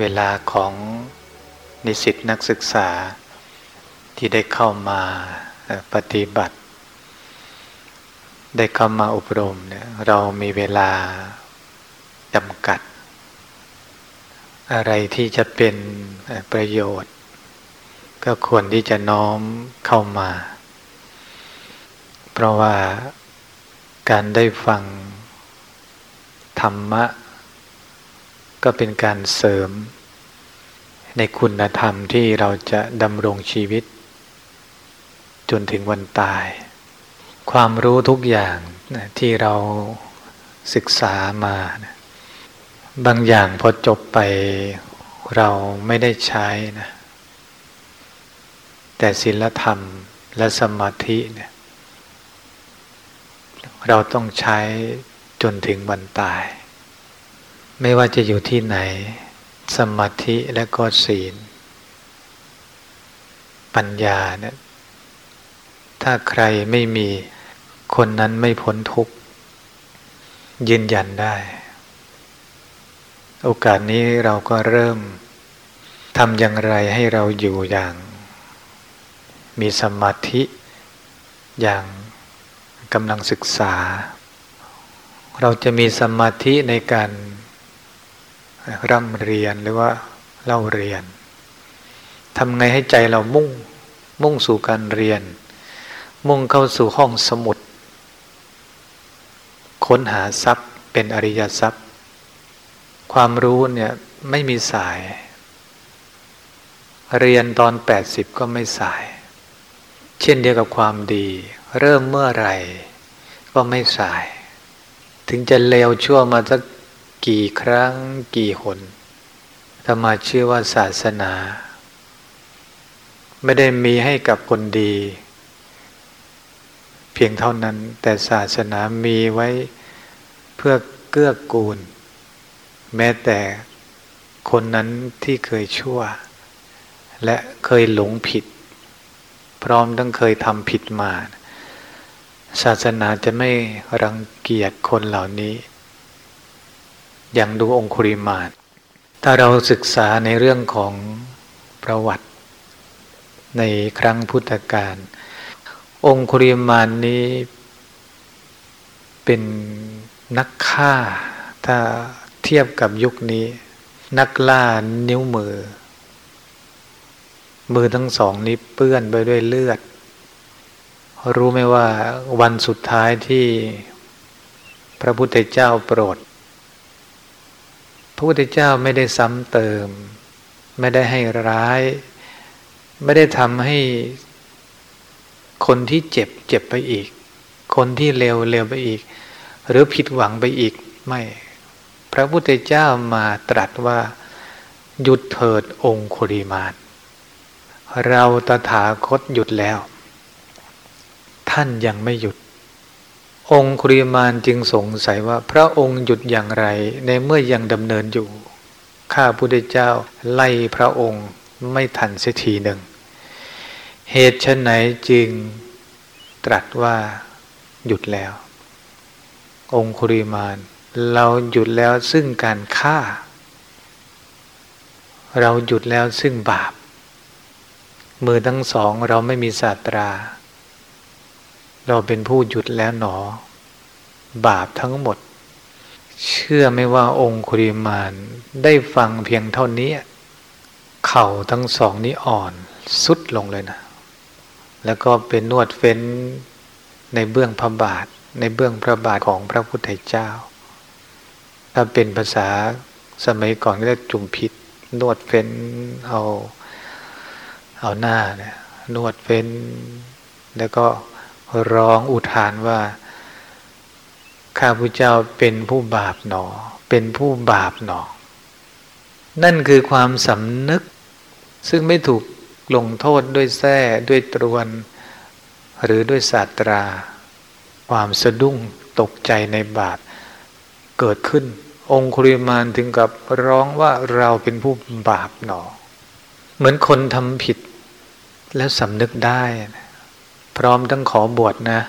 เวลาของนิสิตนักศึกษาที่ได้เข้ามาปฏิบัติ ได้เข้ามาอบรมเนี่ยเรามีเวลาจำกัด อะไรที่จะเป็นประโยชน์ ก็ควรที่จะน้อมเข้ามา เพราะว่าการได้ฟังธรรมะ ก็เป็นการเสริม ในคุณธรรมที่เราจะดำรงชีวิต จนถึงวันตาย ความรู้ทุกอย่างที่เราศึกษามา บางอย่างพอจบไปเราไม่ได้ใช้นะแต่ศีลธรรมและสมาธิเนี่ยเราต้องใช้จนถึงวันตาย ไม่ว่าจะอยู่ที่ไหน สมาธิและก็ศีล ปัญญาเนี่ยถ้าใครไม่มีคนนั้นไม่พ้นทุกข์ยืนยันได้ โอกาสนี้เราก็เริ่มทำอย่างไรให้เราอยู่อย่าง มีสมาธิอย่างกำลังศึกษา เราจะมีสมาธิในการ ร่ำเรียนหรือว่าเล่าเรียนทำไงให้ใจเรามุ่งมุ่งสู่การเรียน มุ่งเข้าสู่ห้องสมุด ค้นหาทรัพย์เป็นอริยทรัพย์ ความรู้เนี่ยไม่มีสาย เรียนตอน 80 ก็ไม่สาย เช่นเดียวกับความดี เริ่มเมื่อไหร่ ก็ไม่สาย ถึงจะเลวชั่วมาสัก กี่ครั้งกี่หนธรรมาเชื่อว่าศาสนา ไม่ได้มีให้กับคนดี เพียงเท่านั้น แต่ศาสนามีไว้เพื่อเกื้อกูล แม้แต่คนนั้นที่เคยชั่ว และเคยหลงผิด พร้อมทั้งเคยทำผิดมา ศาสนาจะไม่รังเกียจคนเหล่านี้ อย่างดูองคุริมาตถ้าเราศึกษาในเรื่องของประวัติในครั้งพุทธกาลองคุริมานนี้เป็นนักฆ่า ถ้าเทียบกับยุคนี้ นักล่านิ้วมือ มือทั้งสองนี้เปื้อนไปด้วยเลือด รู้ไหมว่าวันสุดท้ายที่พระพุทธเจ้าโปรด พระพุทธเจ้าไม่ได้ซ้ำเติม ไม่ได้ให้ร้าย ไม่ได้ทำให้คนที่เจ็บเจ็บไปอีก คนที่เลวเลวไปอีก หรือผิดหวังไปอีกไม่ พระพุทธเจ้ามาตรัสว่า หยุดเถิดองคุริมานเราตถาคตหยุดแล้ว ท่านยังไม่หยุด องคุริมานจึงสงสัยว่าพระองค์หยุดอย่างไร ในเมื่อยังดำเนินอยู่ ข้าพุทธเจ้าไล่พระองค์ไม่ทันเสียทีหนึ่ง เหตุชนไหนจึงตรัสว่าหยุดแล้ว องคุริมาน เราหยุดแล้วซึ่งการฆ่า เราหยุดแล้วซึ่งบาป มือทั้งสองเราไม่มีศาสตรา เราเป็นผู้หยุดแล้วหนอ บาปทั้งหมด เชื่อไม่ว่าองคุริมานได้ฟังเพียงเท่านี้ เข่าทั้งสองนี้อ่อนสุดลงเลยนะ แล้วก็เป็นนวดเฟ้นในเบื้องพระบาท ในเบื้องพระบาทของพระพุทธเจ้า ถ้าเป็นภาษาสมัยก่อนก็เรียกจุมพิษนวดเฟ้นเอาเอาหน้าเนี่ยนวดเฟ้นแล้วก็ ร้องอุทานว่า ข้าพุทธเจ้าเป็นผู้บาปหนอ เป็นผู้บาปหนอ นั่นคือความสำนึก ซึ่งไม่ถูกลงโทษด้วยแส้ด้วยตรวน หรือด้วยศาสตรา ความสะดุ้งตกใจในบาปเกิดขึ้น องคุริมานถึงกับร้องว่าเราเป็นผู้บาปหนอ เหมือนคนทำผิดแล้วสำนึกได้นะ พร้อมทั้งขอบวชนะ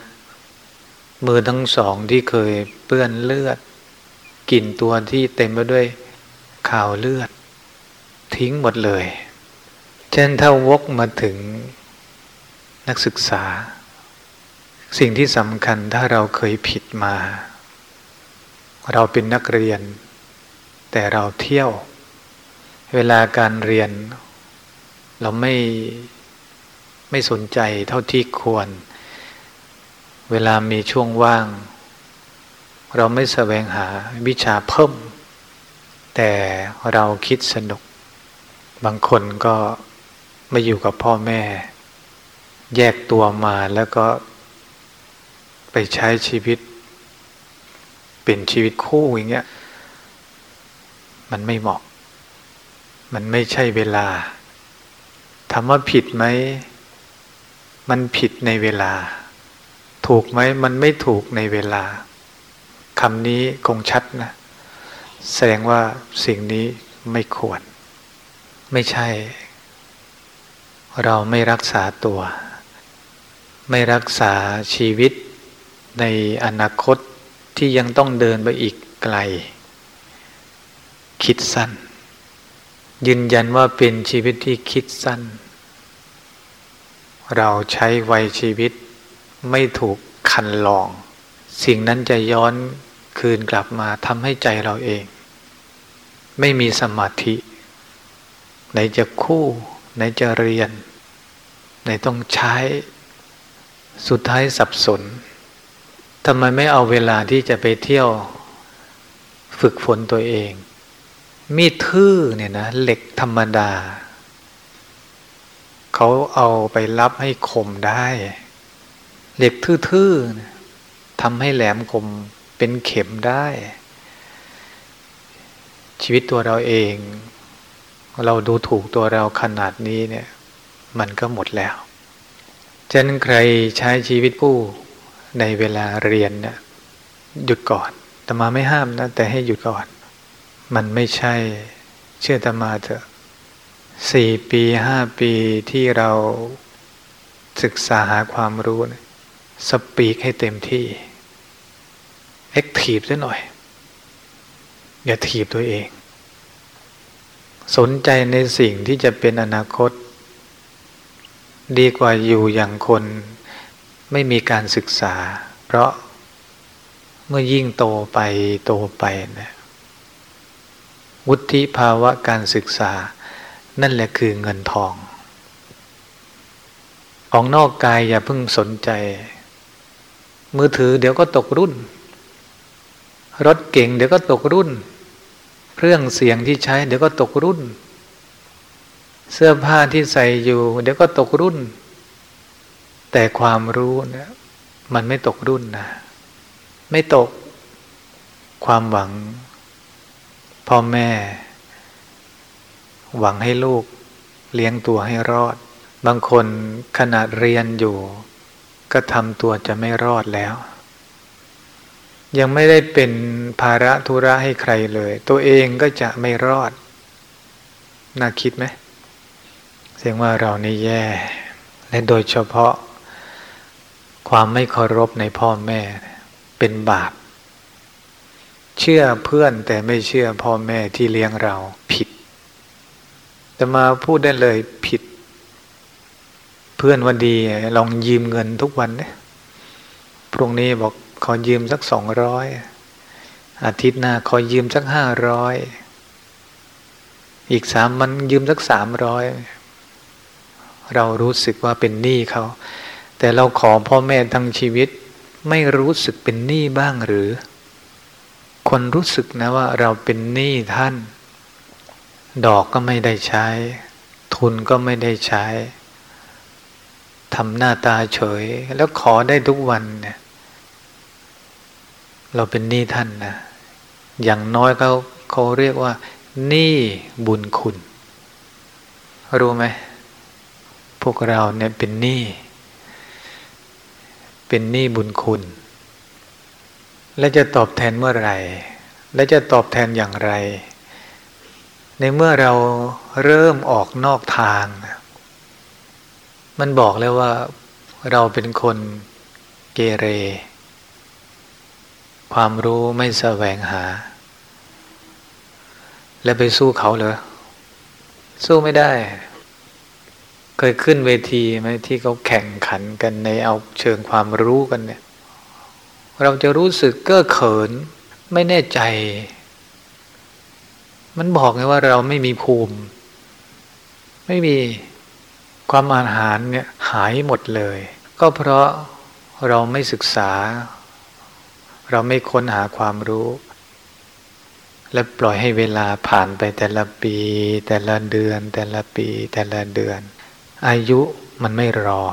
มือทั้งสองที่เคยเปื้อนเลือดกลิ่นตัวที่เต็มไปด้วยข่าวเลือด ทิ้งหมดเลย เช่นถ้าวกมาถึงนักศึกษา สิ่งที่สำคัญถ้าเราเคยผิดมา เราเป็นนักเรียน แต่เราเที่ยว เวลาการเรียน เราไม่ ไม่สนใจเท่าที่ควร เวลามีช่วงว่าง เราไม่แสวงหาวิชาเพิ่ม แต่เราคิดสนุก บางคนก็มาอยู่กับพ่อแม่ แยกตัวมาแล้วก็ไปใช้ชีวิต เป็นชีวิตคู่อย่างเงี้ย มันไม่เหมาะ มันไม่ใช่เวลาถามว่าผิดไหม มันผิดในเวลา ถูกไหมมันไม่ถูกในเวลาคำนี้คงชัดนะ แสดงว่าสิ่งนี้ไม่ควร ไม่ใช่ เราไม่รักษาตัว ไม่รักษาชีวิตในอนาคตที่ยังต้องเดินไปอีกไกล คิดสั้น ยืนยันว่าเป็นชีวิตที่คิดสั้น เราใช้วัยชีวิตไม่ถูกคันลอง สิ่งนั้นจะย้อนคืนกลับมาทำให้ใจเราเอง ไม่มีสมาธิ ไหนจะคู่ไหนจะเรียน ไหนต้องใช้สุดท้ายสับสนทำไมไม่เอาเวลาที่จะไปเที่ยวฝึกฝนตัวเอง มีดทื่อเนี่ยนะเหล็กธรรมดา เขาเอาไปรับให้คมได้ เหล็กทื่อๆทำให้แหลมคมเป็นเข็มได้ ชีวิตตัวเราเอง เราดูถูกตัวเราขนาดนี้เนี่ย มันก็หมดแล้วฉะนั้นใครใช้ชีวิตผู้ในเวลาเรียนเนี่ยหยุดก่อนแต่มาไม่ห้ามนะ แต่ให้หยุดก่อน มันไม่ใช่เชื่อตมาเถอะ สี่ปีห้าปีที่เราศึกษาหาความรู้นะสปีกให้เต็มที่เอ็กทีฟซะหน่อย อย่าทีบตัวเอง สนใจในสิ่งที่จะเป็นอนาคต ดีกว่าอยู่อย่างคนไม่มีการศึกษา เพราะเมื่อยิ่งโตไปโตไปนะวุฒิภาวะการศึกษา นั่นแหละคือเงินทอง ของนอกกายอย่าเพิ่งสนใจ มือถือเดี๋ยวก็ตกรุ่น รถเก่งเดี๋ยวก็ตกรุ่น เครื่องเสียงที่ใช้ เดี๋ยวก็ตกรุ่น เสื้อผ้าที่ใส่อยู่ เดี๋ยวก็ตกรุ่น แต่ความรู้เนี่ยมันไม่ตกรุ่นนะไม่ตกความหวังพ่อแม่ หวังให้ลูกเลี้ยงตัวให้รอด บางคนขนาดเรียนอยู่ ก็ทำตัวจะไม่รอดแล้ว ยังไม่ได้เป็นภาระธุระให้ใครเลย ตัวเองก็จะไม่รอด น่าคิดไหมเสียงว่าเรานี่แย่ และโดยเฉพาะ ความไม่เคารพในพ่อแม่เป็นบาป เชื่อเพื่อนแต่ไม่เชื่อพ่อแม่ที่เลี้ยงเราผิด แต่มาพูดได้เลยผิด เพื่อนวันดีลองยืมเงินทุกวันเนี่ยพรุ่งนี้บอกขอยืมสักสองร้อยอาทิตย์หน้าขอยืมสักห้าร้อยอีกสามมันยืมสักสามร้อยเรารู้สึกว่าเป็นหนี้เขา แต่เราขอพ่อแม่ทั้งชีวิต ไม่รู้สึกเป็นหนี้บ้างหรือ คนรู้สึกนะว่าเราเป็นหนี้ท่าน ดอกก็ไม่ได้ใช้ ทุนก็ไม่ได้ใช้ทำหน้าตาเฉย แล้วขอได้ทุกวันเนี่ย เราเป็นหนี้ท่านนะอย่างน้อยเขาเขาเรียกว่าหนี้บุญคุณ รู้ไหมพวกเราเนี่ยเป็นหนี้เป็นหนี้บุญคุณ และจะตอบแทนเมื่อไหร่ และจะตอบแทนอย่างไร ในเมื่อเราเริ่มออกนอกทาง มันบอกแล้วว่าเราเป็นคนเกเร ความรู้ไม่แสวงหา และไปสู้เขาเลยสู้ไม่ได้ เคยขึ้นเวทีไหมที่เขาแข่งขันกันในเอาเชิงความรู้กันเนี่ย เราจะรู้สึกเก้อเขิน ไม่แน่ใจ มันบอกไงว่าเราไม่มีภูมิ ไม่มีความอาหารเนี่ยหายหมดเลย ก็เพราะเราไม่ศึกษา เราไม่ค้นหาความรู้ และปล่อยให้เวลาผ่านไปแต่ละปี แต่ละเดือน แต่ละปี แต่ละเดือน อายุมันไม่รอ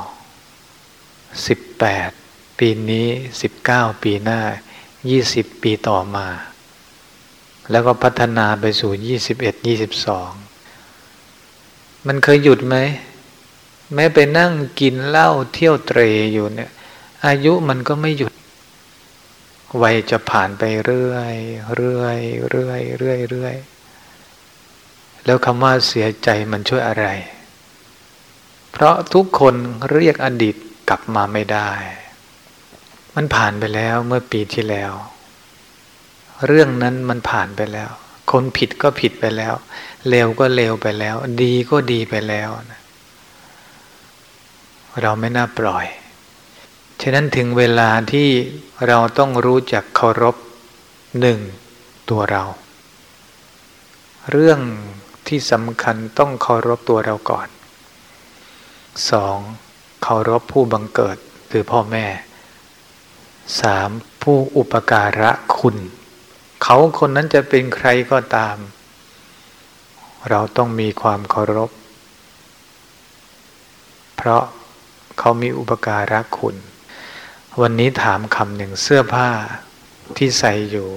18 ปีนี้ 19 ปีหน้า 20 ปีต่อมา แล้วก็พัฒนาไปสู่21 22มันเคยหยุดไหมแม้ไปนั่งกินเหล้าเที่ยวเตรอยู่เนี่ย อายุมันก็ไม่หยุดวัยจะผ่านไปเรื่อยเรื่อยเรื่อยเรื่อยเรื่อยแล้วคำว่าเสียใจมันช่วยอะไร เพราะทุกคนเรียกอดีตกลับมาไม่ได้ มันผ่านไปแล้วเมื่อปีที่แล้ว เรื่องนั้นมันผ่านไปแล้ว คนผิดก็ผิดไปแล้ว เลวก็เลวไปแล้ว ดีก็ดีไปแล้วนะเราไม่น่าปล่อย ฉะนั้นถึงเวลาที่เราต้องรู้จักเคารพหนึ่งตัวเรา เรื่องที่สำคัญต้องเคารพตัวเราก่อนสองเคารพผู้บังเกิดคือพ่อแม่สามผู้อุปการะคุณ เขาคนนั้นจะเป็นใครก็ตาม เราต้องมีความเคารพ เพราะเขามีอุปการะคุณ วันนี้ถามคำหนึ่งเสื้อผ้าที่ใส่อยู่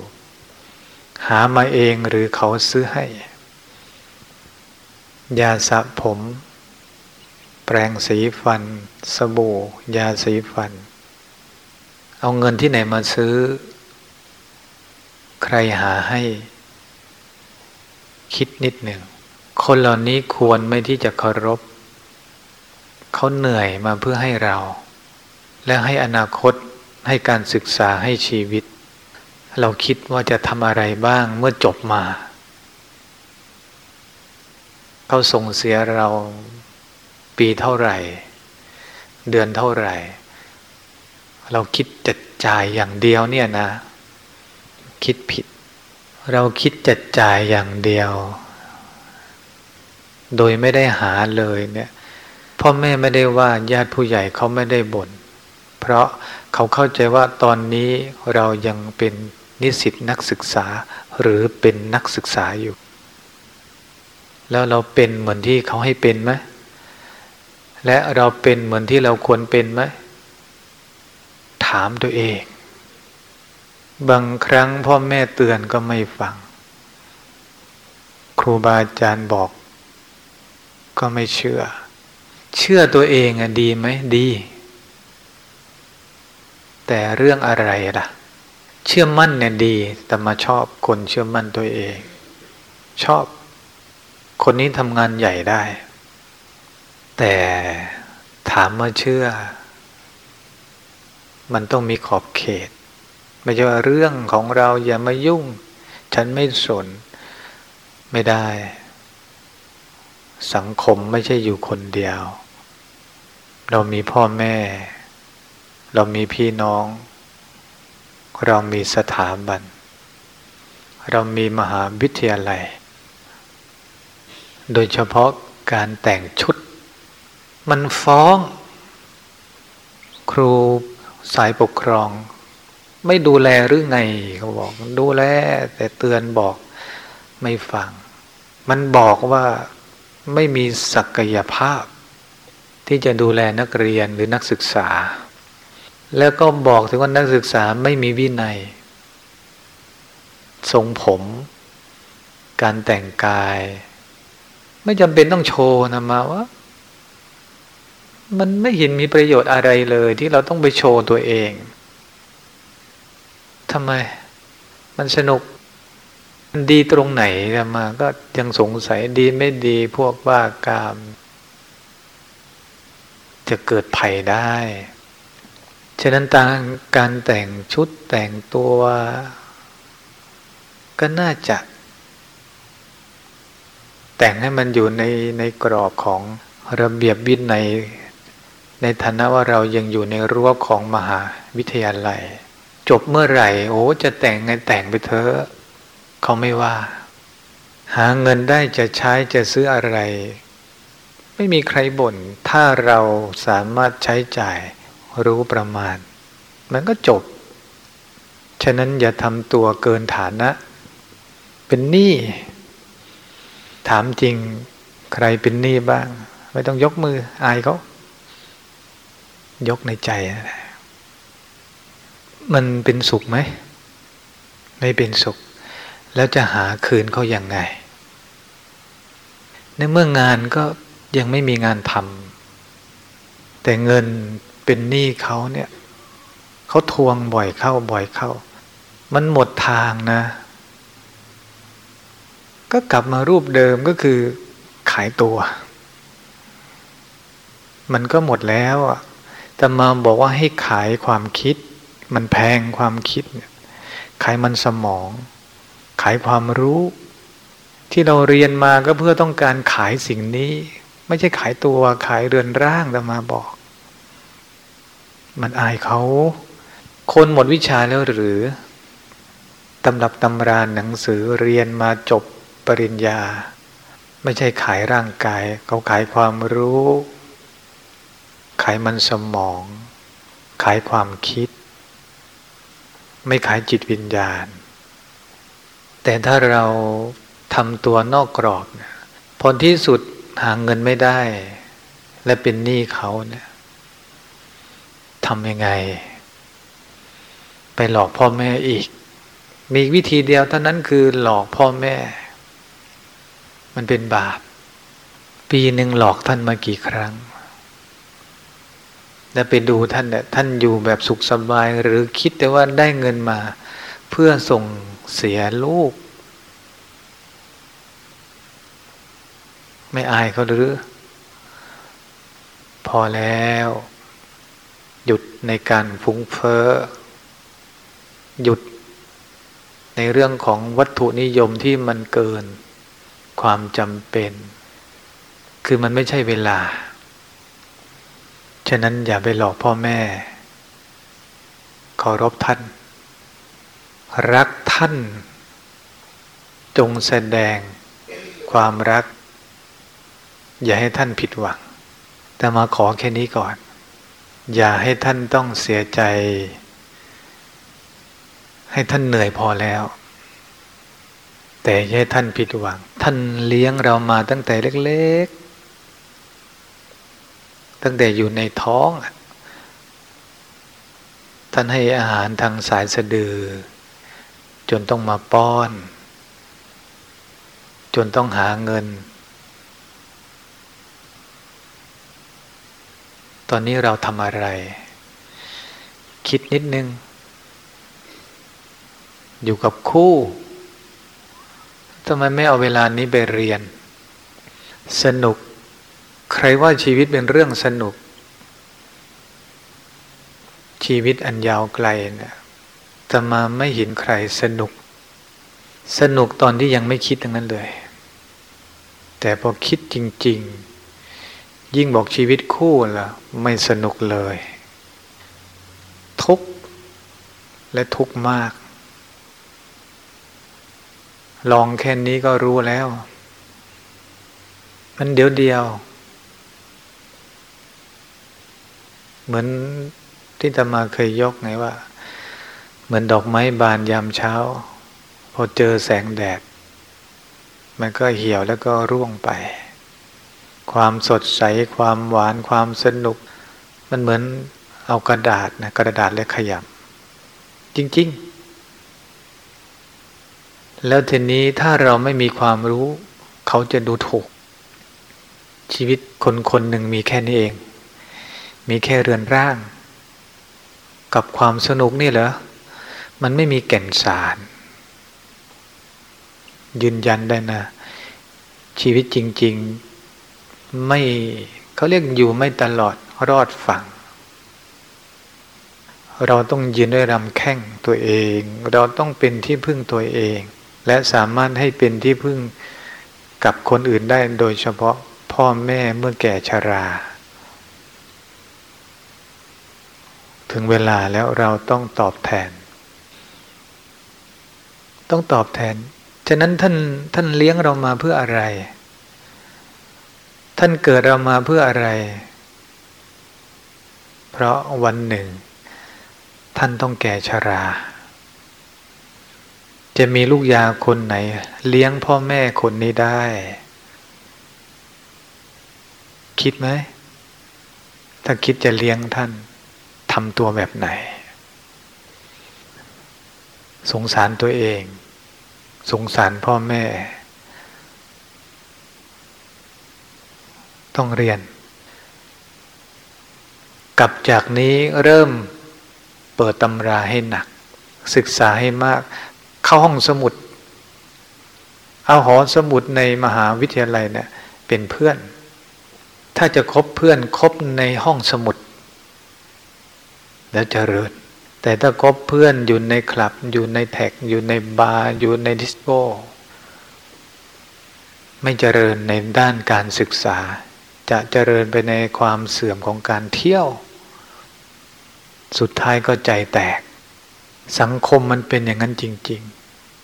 หามาเองหรือเขาซื้อให้ ยาสระผม แปรงสีฟัน สบู่ ยาสีฟัน เอาเงินที่ไหนมาซื้อ ใครหาให้คิดนิดหนึ่ง คนเหล่านี้ควรไม่ที่จะเคารพ เขาเหนื่อยมาเพื่อให้เรา และให้อนาคตให้การศึกษาให้ชีวิต เราคิดว่าจะทำอะไรบ้างเมื่อจบมา เขาส่งเสียเราปีเท่าไหร่ เดือนเท่าไหร่ เราคิดจัดจ่ายอย่างเดียวเนี่ยนะ คิดผิด เราคิดจัดจ่ายอย่างเดียว โดยไม่ได้หาเลยเนี่ยพ่อแม่ไม่ได้ว่าญาติผู้ใหญ่เขาไม่ได้บน่นเพราะเขาเข้าใจว่าตอนนี้เรายังเป็นนิสิตนักศึกษาหรือเป็นนักศึกษาอยู่ แล้วเราเป็นเหมือนที่เขาให้เป็นไหมและเราเป็นเหมือนที่เราควรเป็นไหมถามตัวเอง บางครั้งพ่อแม่เตือนก็ไม่ฟัง ครูบาอาจารย์บอก ก็ไม่เชื่อ เชื่อตัวเองอะดีไหมดี แต่เรื่องอะไรล่ะ เชื่อมั่นเนี่ยดี แต่มาชอบคนเชื่อมั่นตัวเอง ชอบ คนนี้ทำงานใหญ่ได้ แต่ถามมาเชื่อ มันต้องมีขอบเขต ไม่ใช่ว่าเรื่องของเราอย่ามายุ่ง ฉันไม่สนไม่ได้ สังคมไม่ใช่อยู่คนเดียว เรามีพ่อแม่ เรามีพี่น้อง เรามีสถาบัน เรามีมหาวิทยาลัย โดยเฉพาะการแต่งชุด มันฟ้อง ครูสายปกครอง ไม่ดูแลหรือไงเขาบอก ดูแล แต่เตือนบอกไม่ฟัง มันบอกว่าไม่มีศักยภาพ ที่จะดูแลนักเรียนหรือนักศึกษา แล้วก็บอกถึงว่านักศึกษาไม่มีวินัยทรงผม การแต่งกาย ไม่จำเป็นต้องโชว์นะมาว่ามันไม่เห็นมีประโยชน์อะไรเลย ที่เราต้องไปโชว์ตัวเอง ทำไม มันสนุก มันดีตรงไหนมา ก็ยังสงสัยดีไม่ดีพวกว่ากาม จะเกิดภัยได้ ฉะนั้นตางการแต่งชุดแต่งตัว ก็น่าจะ แต่งให้มันอยู่ในในกรอบของระเบียบวินัยในฐานะว่าเรายังอยู่ในรั้วของมหาวิทยาลัย จบเมื่อไหร่ โอ้จะแต่งไงแต่งไปเถอะเขาไม่ว่า หาเงินได้จะใช้จะซื้ออะไร ไม่มีใครบน่น ถ้าเราสามารถใช้จ่ายรู้ประมาณ มันก็จบ ฉะนั้นอย่าทำตัวเกินฐานะ เป็นหนี้ถามจริงใครเป็นหนี้บ้าง ไม่ต้องยกมืออายเขายกในใจนะ มันเป็นสุขไหม ไม่เป็นสุข แล้วจะหาคืนเขาอย่างไง ในเมื่องานก็ยังไม่มีงานทำแต่เงินเป็นหนี้เขาเนี่ยเขาทวงบ่อยเข้าบ่อยเข้า มันหมดทางนะ ก็กลับมารูปเดิมก็คือขายตัว มันก็หมดแล้วอะแต่มาบอกว่าให้ขายความคิด มันแพงความคิดขายมันสมอง ขายความรู้ ที่เราเรียนมาก็เพื่อต้องการขายสิ่งนี้ ไม่ใช่ขายตัวขายเรือนร่างแต่มาบอก มันอายเขา คนหมดวิชาแล้วหรือตำรับตำราหนังสือเรียนมาจบปริญญา ไม่ใช่ขายร่างกาย เขาขายความรู้ ขายมันสมอง ขายความคิด ไม่ขายจิตวิญญาณ แต่ถ้าเราทำตัวนอกกรอบเนี่ยผลที่สุดหาเงินไม่ได้ และเป็นหนี้เขาเนี่ยทำยังไง ไปหลอกพ่อแม่อีก มีวิธีเดียวเท่านั้นคือหลอกพ่อแม่ มันเป็นบาป ปีหนึ่งหลอกท่านมากี่ครั้ง แล้วไปดูท่านเนี่ยท่านอยู่แบบสุขสบาย หรือคิดแต่ว่าได้เงินมา เพื่อส่งเสียลูก ไม่อายเขาหรือ พอแล้ว หยุดในการฟุ้งเฟ้อหยุดในเรื่องของวัตถุนิยมที่มันเกินความจำเป็น คือมันไม่ใช่เวลา ฉะนั้นอย่าไปหลอกพ่อแม่ เคารพท่าน รักท่าน จงแสดงความรัก อย่าให้ท่านผิดหวัง แต่มาขอแค่นี้ก่อน อย่าให้ท่านต้องเสียใจ ให้ท่านเหนื่อยพอแล้ว แต่อย่าให้ท่านผิดหวัง ท่านเลี้ยงเรามาตั้งแต่เล็ก ๆ ตั้งแต่อยู่ในท้อง ท่านให้อาหารทางสายสะดือ จนต้องมาป้อน จนต้องหาเงิน ตอนนี้เราทำอะไร คิดนิดนึง อยู่กับคู่ทำไมไม่เอาเวลานี้ไปเรียน สนุก ใครว่าชีวิตเป็นเรื่องสนุก ชีวิตอันยาวไกลเนะี่ยจะมาไม่เห็นใครสนุก สนุกตอนที่ยังไม่คิดทั้งนั้นเลย แต่พอคิดจริง ๆ ยิ่งบอกชีวิตคู่ละไม่สนุกเลย ทุกข์และทุกข์มาก ลองแค่นี้ก็รู้แล้ว มันเดียวเดียว เหมือนที่ตมาเคยยกไงว่า เหมือนดอกไม้บานยามเช้า พอเจอแสงแดด มันก็เหี่ยวแล้วก็ร่วงไป ความสดใสความหวานความสนุก มันเหมือนเอากระดาษนะกระดาษและขยำจริง ๆ แล้วทีนี้ถ้าเราไม่มีความรู้ เขาจะดูถูก ชีวิตคนคนหนึ่งมีแค่นี้เอง มีแค่เรือนร่าง กับความสนุกนี่เหรอ มันไม่มีแก่นสาร ยืนยันได้นะ ชีวิตจริง ๆ ไม่เขาเรียกอยู่ไม่ตลอดรอดฝั่ง เราต้องยืนด้วยรำแข้งตัวเอง เราต้องเป็นที่พึ่งตัวเอง และสามารถให้เป็นที่พึ่งกับคนอื่นได้โดยเฉพาะพ่อแม่เมื่อแก่ชรา ถึงเวลาแล้วเราต้องตอบแทน ต้องตอบแทน ฉะนั้นท่านท่านเลี้ยงเรามาเพื่ออะไร ท่านเกิดเรามาเพื่ออะไร เพราะวันหนึ่ง ท่านต้องแก่ชรา จะมีลูกยาคนไหน เลี้ยงพ่อแม่คนนี้ได้ คิดไหม ถ้าคิดจะเลี้ยงท่าน ทำตัวแบบไหน สงสารตัวเอง สงสารพ่อแม่ ต้องเรียน กลับจากนี้เริ่มเปิดตำราให้หนัก ศึกษาให้มาก เข้าห้องสมุด เอาหอสมุดในมหาวิทยาลัยเนี่ยเป็นเพื่อน ถ้าจะคบเพื่อนคบในห้องสมุด แล้วเจริญ แต่ถ้าคบเพื่อนอยู่ในคลับ อยู่ในแท็ก อยู่ในบาร์อยู่ในดิสโก้ไม่เจริญในด้านการศึกษา จะเจริญไปในความเสื่อมของการเที่ยว สุดท้ายก็ใจแตก สังคมมันเป็นอย่างนั้นจริง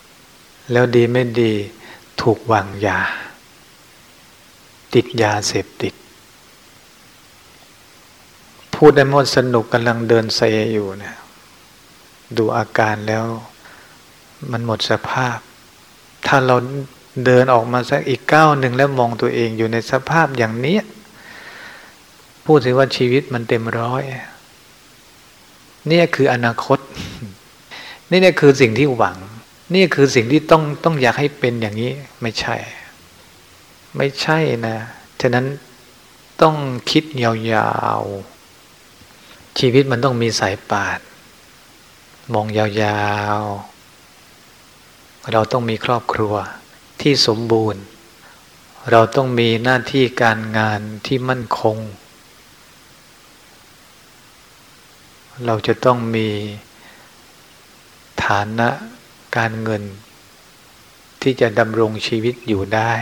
ๆ แล้วดีไม่ดีถูกวางยา ติดยาเสพติด พูดได้หมดสนุกกำลังเดินเซอยู่เนี่ยดูอาการแล้วมันหมดสภาพ ถ้าเราเดินออกมาสักอีกก้าวหนึ่งแล้วมองตัวเองอยู่ในสภาพอย่างนี้ พูดถึงว่าชีวิตมันเต็มร้อย นี่คืออนาคต นี่นี่คือสิ่งที่หวัง นี่คือสิ่งที่ต้องต้องอยากให้เป็นอย่างนี้ ไม่ใช่ ไม่ใช่นะ ฉะนั้นต้องคิดยาวๆ ชีวิตมันต้องมีสายปาดมองยาวๆ เราต้องมีครอบครัวที่สมบูรณ์ เราต้องมีหน้าที่การงานที่มั่นคง เราจะต้องมีฐานะการเงิน ที่จะดำรงชีวิตอยู่ได้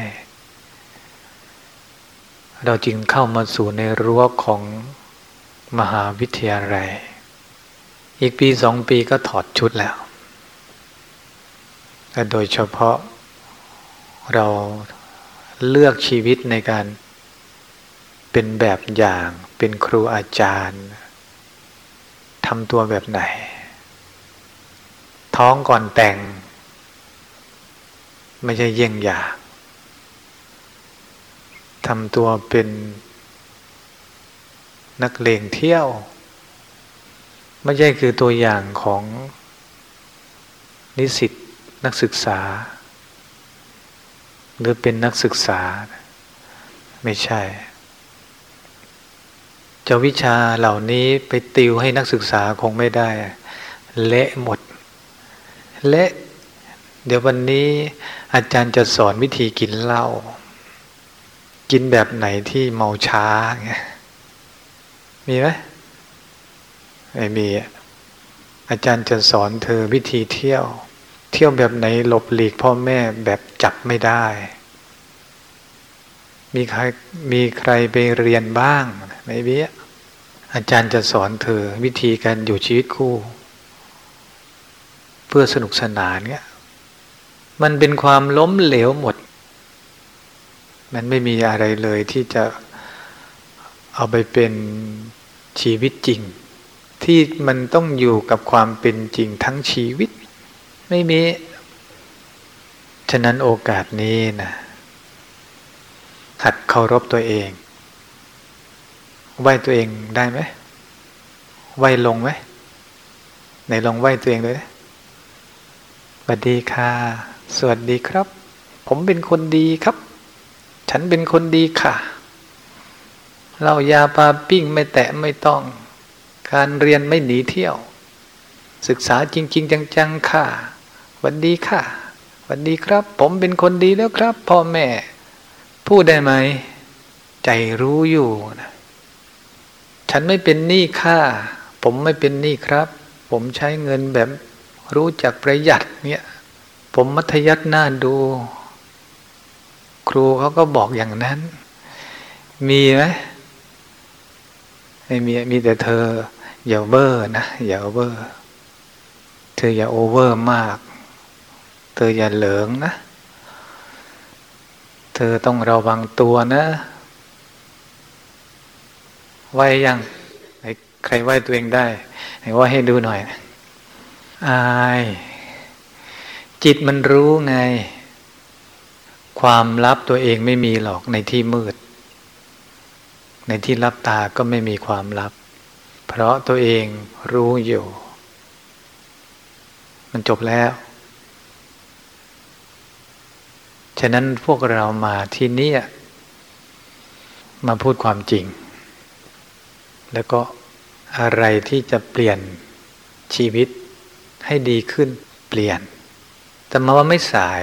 เราจึงเข้ามาสู่ในรั้วของ มหาวิทยาลัย อีกปีสองปีก็ถอดชุดแล้ว แต่โดยเฉพาะเราเลือกชีวิตในการเป็นแบบอย่างเป็นครูอาจารย์ทำตัวแบบไหน ท้องก่อนแต่ง ไม่ใช่เยี่ยงอยากทำตัวเป็น นักเลงเที่ยว ไม่ใช่คือตัวอย่างของนิสิตนักศึกษา หรือเป็นนักศึกษา ไม่ใช่จะวิชาเหล่านี้ไปติวให้นักศึกษาคงไม่ได้ เละหมด เละ เดี๋ยววันนี้อาจารย์จะสอนวิธีกินเหล้ากินแบบไหนที่เมาช้าไง มีไหมไม่มีอาจารย์จะสอนเธอวิธีเที่ยว เที่ยวแบบไหนหลบหลีกพ่อแม่แบบจับไม่ได้ มีใครมีใครไปเรียนบ้างไม่เบี้ยอาจารย์จะสอนเธอวิธีการอยู่ชีวิตคู่ เพื่อสนุกสนานเนี่ยมันเป็นความล้มเหลวหมด มันไม่มีอะไรเลยที่จะ เอาไปเป็นชีวิตจริง ที่มันต้องอยู่กับความเป็นจริงทั้งชีวิต ไม่มี ฉะนั้นโอกาสนี้นะหัดเคารพตัวเองไหวตัวเองได้ไหมไหวลงไหมไหนลองไหวตัวเองเลยสวัสดีค่ะ สวัสดีครับ ผมเป็นคนดีครับ ฉันเป็นคนดีค่ะ เหล้ายาปาปิ้งไม่แตะไม่ต้อง การเรียนไม่หนีเที่ยว ศึกษาจริง ๆ จังๆค่ะวันดีค่ะวันดีครับ ผมเป็นคนดีแล้วครับพ่อแม่ พูดได้ไหม ใจรู้อยู่นะฉันไม่เป็นหนี้ค่า ผมไม่เป็นหนี้ครับ ผมใช้เงินแบบรู้จักประหยัดเนี่ยผมมัธยัติหน้าดู ครูเขาก็บอกอย่างนั้น มีไหม ไม่มีมีแต่เธออย่าเว่อร์นะอย่าเว่อร์เธออย่า over มาก เธออย่าเหลิงนะ เธอต้องระวังตัวนะไหวยังใครไหวตัวเองได้ไหนว่าให้ดูหน่อยอายจิตมันรู้ไง ความลับตัวเองไม่มีหรอกในที่มืด ในที่รับตาก็ไม่มีความลับ เพราะตัวเองรู้อยู่ มันจบแล้ว ฉะนั้นพวกเรามาที่นี่มาพูดความจริง แล้วก็อะไรที่จะเปลี่ยนชีวิตให้ดีขึ้นเปลี่ยน แต่มาว่าไม่สาย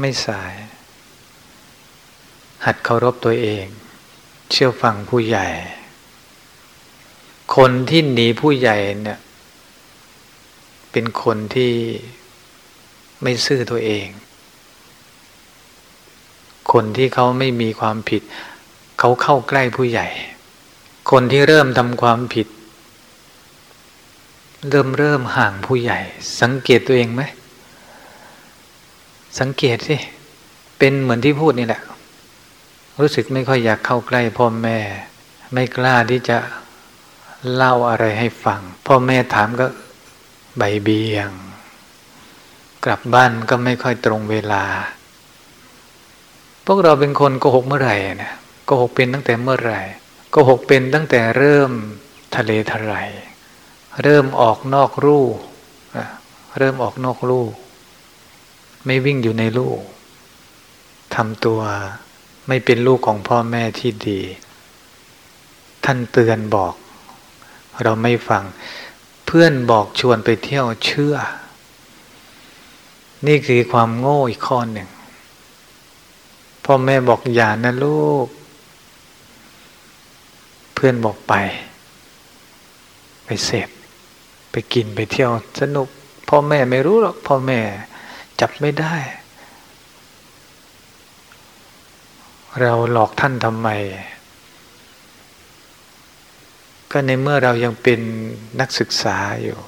ไม่สาย หัดเคารพตัวเอง เชื่อฟังผู้ใหญ่ คนที่หนีผู้ใหญ่เนี่ย เป็นคนที่ไม่ซื่อตัวเอง คนที่เขาไม่มีความผิด เขาเข้าใกล้ผู้ใหญ่ คนที่เริ่มทำความผิด เริ่มเริ่มห่างผู้ใหญ่ สังเกตตัวเองไหม สังเกตสิ เป็นเหมือนที่พูดนี่แหละ รู้สึกไม่ค่อยอยากเข้าใกล้พ่อแม่ ไม่กล้าที่จะเล่าอะไรให้ฟัง พ่อแม่ถามก็ใบเบียง กลับบ้านก็ไม่ค่อยตรงเวลา พวกเราเป็นคนโกหกเมื่อไหร่นี่ยโกหกเป็นตั้งแต่เมื่อไหร่ก็หกเป็นตั้งแต่เริ่มทะเลทลายเริ่มออกนอกรูเริ่มออกนอกรูไม่วิ่งอยู่ในรูทำตัว ไม่เป็นลูกของพ่อแม่ที่ดี ท่านเตือนบอก เราไม่ฟัง เพื่อนบอกชวนไปเที่ยวเชื่อ นี่คือความโง่อีกข้อหนึ่ง พ่อแม่บอกอย่านะลูก เพื่อนบอกไป ไปเสพไปกินไปเที่ยวสนุก พ่อแม่ไม่รู้หรอกพ่อแม่จับไม่ได้ เราหลอกท่านทำไม ก็ในเมื่อเรายังเป็นนักศึกษาอยู่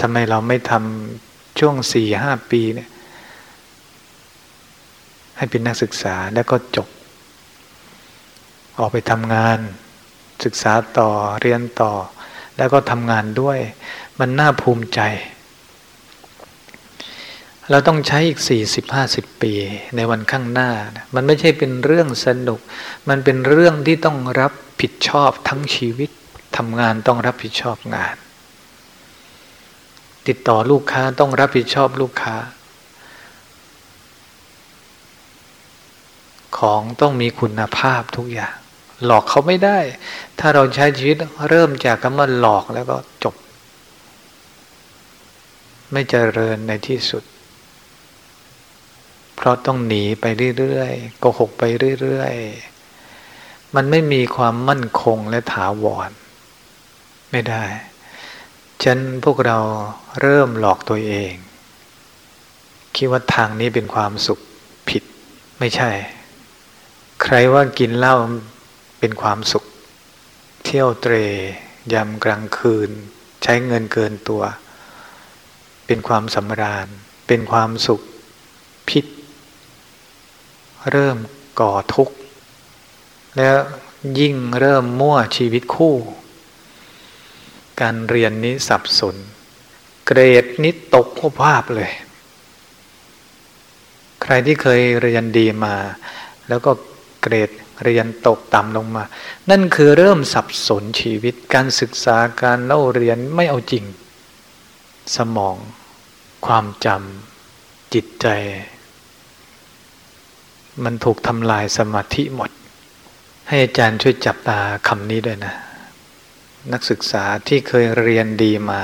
ทำไมเราไม่ทำช่วงสี่ห้าปีเนี่ยให้เป็นนักศึกษาแล้วก็จบ ออกไปทำงาน ศึกษาต่อเรียนต่อ แล้วก็ทำงานด้วย มันน่าภูมิใจ เราต้องใช้อีกสี่สิบห้าสิบปี ในวันข้างหน้านะมันไม่ใช่เป็นเรื่องสนุก มันเป็นเรื่องที่ต้องรับผิดชอบทั้งชีวิตทำงานต้องรับผิดชอบงาน ติดต่อลูกค้าต้องรับผิดชอบลูกค้า ของต้องมีคุณภาพทุกอย่าง หลอกเขาไม่ได้ ถ้าเราใช้ชีวิตเริ่มจากคำว่าหลอกแล้วก็จบ ไม่เจริญในที่สุด เพราะต้องหนีไปเรื่อยๆโกหกไปเรื่อยๆ มันไม่มีความมั่นคงและถาวร ไม่ได้ ฉันพวกเราเริ่มหลอกตัวเอง คิดว่าทางนี้เป็นความสุขผิด ไม่ใช่ ใครว่ากินเหล้าเป็นความสุข เที่ยวเตรยำกลางคืน ใช้เงินเกินตัว เป็นความสำราญ เป็นความสุขพิษ เริ่มก่อทุกข์ แล้วยิ่งเริ่มมั่วชีวิตคู่ การเรียนนี้สับสน เกรดนี้ตกภาพเลย ใครที่เคยเรียนดีมา แล้วก็เกรดเรียนตกต่ำลงมา นั่นคือเริ่มสับสนชีวิตการศึกษาการเล่าเรียนไม่เอาจริง สมอง ความจำจิตใจ มันถูกทำลายสมาธิหมด ให้อาจารย์ช่วยจับตาคำนี้ด้วยนะ นักศึกษาที่เคยเรียนดีมา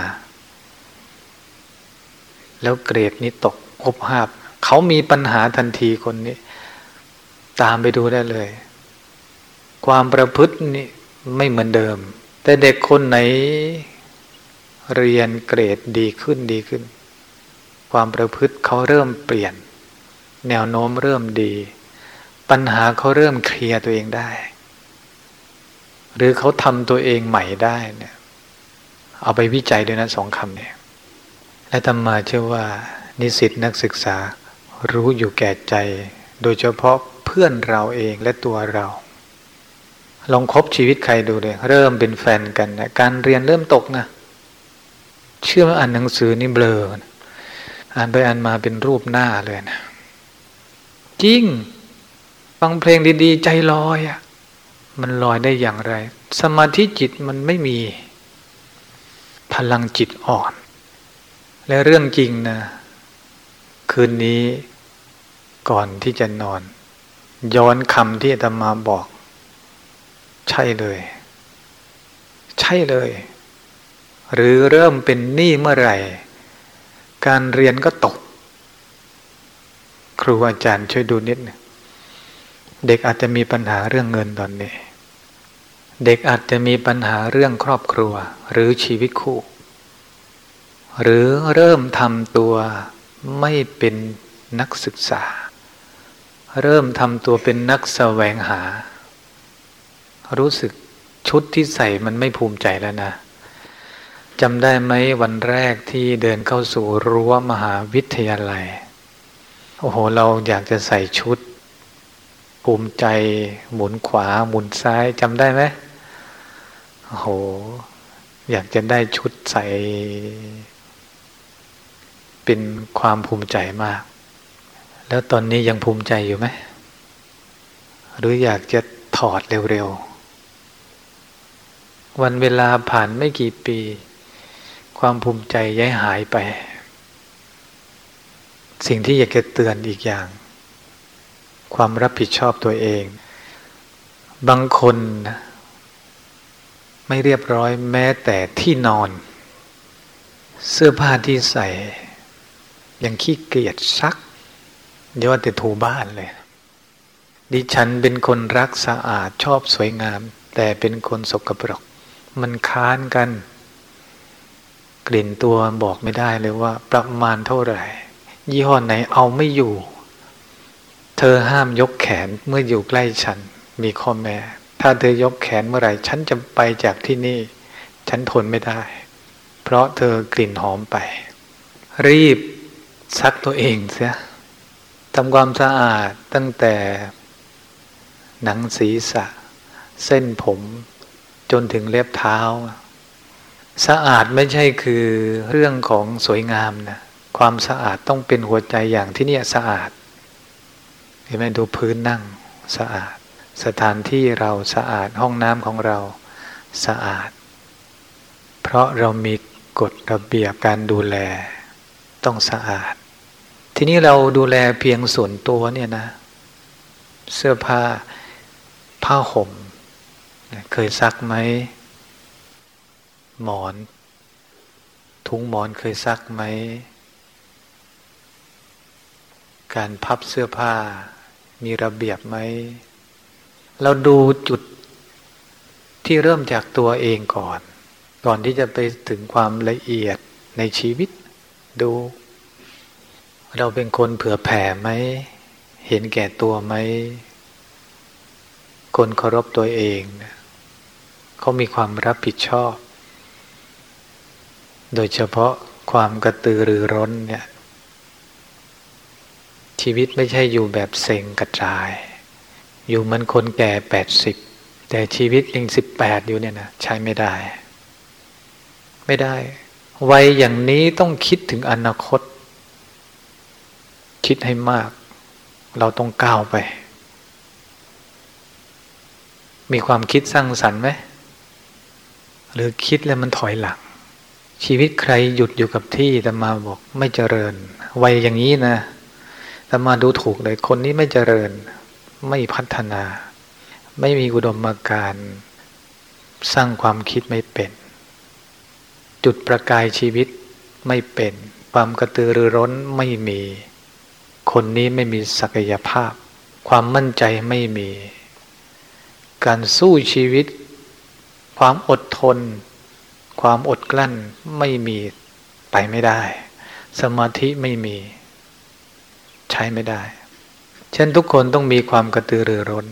แล้วเกรดนี้ตกคบหาบเขามีปัญหาทันทีคนนี้ ตามไปดูได้เลย ความประพฤตินี่ไม่เหมือนเดิม แต่เด็กคนไหนเรียนเกรดดีขึ้นดีขึ้น ความประพฤติเขาเริ่มเปลี่ยน แนวโน้มเริ่มดี ปัญหาเขาเริ่มเคลียร์ตัวเองได้ หรือเขาทำตัวเองใหม่ได้เนี่ยเอาไปวิจัยด้วยนะสองคำเนี่ยและธรรมาเชื่อว่านิสิตนักศึกษารู้อยู่แก่ใจ โดยเฉพาะเพื่อนเราเองและตัวเรา ลองคบชีวิตใครดูเลย เริ่มเป็นแฟนกันนะการเรียนเริ่มตกนะเชื่อว่าอ่านหนังสือนี่เบลออ่านไปอ่านมาเป็นรูปหน้าเลยนะจริง ฟังเพลงดีๆ ใจลอยอะ มันลอยได้อย่างไร สมาธิจิตมันไม่มี พลังจิตอ่อน และเรื่องจริงนะ คืนนี้ก่อนที่จะนอน ย้อนคำที่อาตมาบอก ใช่เลย ใช่เลย หรือเริ่มเป็นหนี้เมื่อไหร่ การเรียนก็ตก ครูอาจารย์ช่วยดูนิดนึง เด็กอาจจะมีปัญหาเรื่องเงินตอนนี้ เด็กอาจจะมีปัญหาเรื่องครอบครัวหรือชีวิตคู่ หรือเริ่มทำตัวไม่เป็นนักศึกษา เริ่มทำตัวเป็นนักแสวงหา รู้สึกชุดที่ใส่มันไม่ภูมิใจแล้วนะจำได้ไหมวันแรกที่เดินเข้าสู่รั้วมหาวิทยาลัย โอ้โห เราอยากจะใส่ชุด ภูมิใจหมุนขวาหมุนซ้ายจำได้ไหมโอ้โห อยากจะได้ชุดใส่ เป็นความภูมิใจมาก แล้วตอนนี้ยังภูมิใจอยู่ไหม หรืออยากจะถอดเร็วๆ วันเวลาผ่านไม่กี่ปี ความภูมิใจย้ายหายไป สิ่งที่อยากจะเตือนอีกอย่าง ความรับผิดชอบตัวเอง บางคนนะไม่เรียบร้อยแม้แต่ที่นอน เสื้อผ้าที่ใส่ ยังขี้เกียจซักเดี๋ยวแต่ถูบ้านเลย ดิฉันเป็นคนรักสะอาดชอบสวยงาม แต่เป็นคนสกปรก มันค้านกัน กลิ่นตัวบอกไม่ได้เลยว่า ประมาณเท่าไหร่ ยี่ห้อไหนเอาไม่อยู่ ธอห้ามยกแขนเมื่ออยู่ใกล้ฉัน มีข้อแม้ ถ้าเธอยกแขนเมื่อไหร่ ฉันจะไปจากที่นี่ ฉันทนไม่ได้ เพราะเธอกลิ่นหอมไป รีบซักตัวเองเสียทำความสะอาดตั้งแต่หนังศีรษะ เส้นผมจนถึงเล็บเท้า สะอาดไม่ใช่คือเรื่องของสวยงามนะ ความสะอาดต้องเป็นหัวใจอย่างที่เนี่ยสะอาด เห็นไหมดูพื้นนั่งสะอาด สถานที่เราสะอาดห้องน้ำของเราสะอาด เพราะเรามีกฎระเบียบการดูแลต้องสะอาด ทีนี้เราดูแลเพียงส่วนตัวเนี่ยนะ เสื้อผ้าผ้าห่ม เคยซักไหมหมอน ทุงหมอนเคยซักไหม การพับเสื้อผ้า มีระเบียบไหม เราดูจุดที่เริ่มจากตัวเองก่อน ก่อนที่จะไปถึงความละเอียดในชีวิต ดู เราเป็นคนเผื่อแผ่ไหม เห็นแก่ตัวไหม คนเคารพตัวเองเขามีความรับผิดชอบ โดยเฉพาะความกระตือรือร้นเนี่ย ชีวิตไม่ใช่อยู่แบบเซ็งกระจาย อยู่มันคนแก่แปดสิบแต่ชีวิตยังสิบแปดอยู่เนี่ยนะใช้ไม่ได้ ไม่ได้ วัยอย่างนี้ต้องคิดถึงอนาคต คิดให้มาก เราต้องก้าวไป มีความคิดสร้างสรรค์ไหมหรือคิดแล้วมันถอยหลัง ชีวิตใครหยุดอยู่กับที่แต่มาบอกไม่เจริญ วัยอย่างนี้นะ แต่มาดูถูกเลยคนนี้ไม่เจริญ ไม่พัฒนา ไม่มีอุดมการสร้างความคิดไม่เป็น จุดประกายชีวิตไม่เป็น ความกระตือรือร้นไม่มี คนนี้ไม่มีศักยภาพ ความมั่นใจไม่มี การสู้ชีวิต ความอดทน ความอดกลั้นไม่มีไปไม่ได้ สมาธิไม่มี ใช้ไม่ได้ฉันทุกคนต้องมีความกระตือรือร้น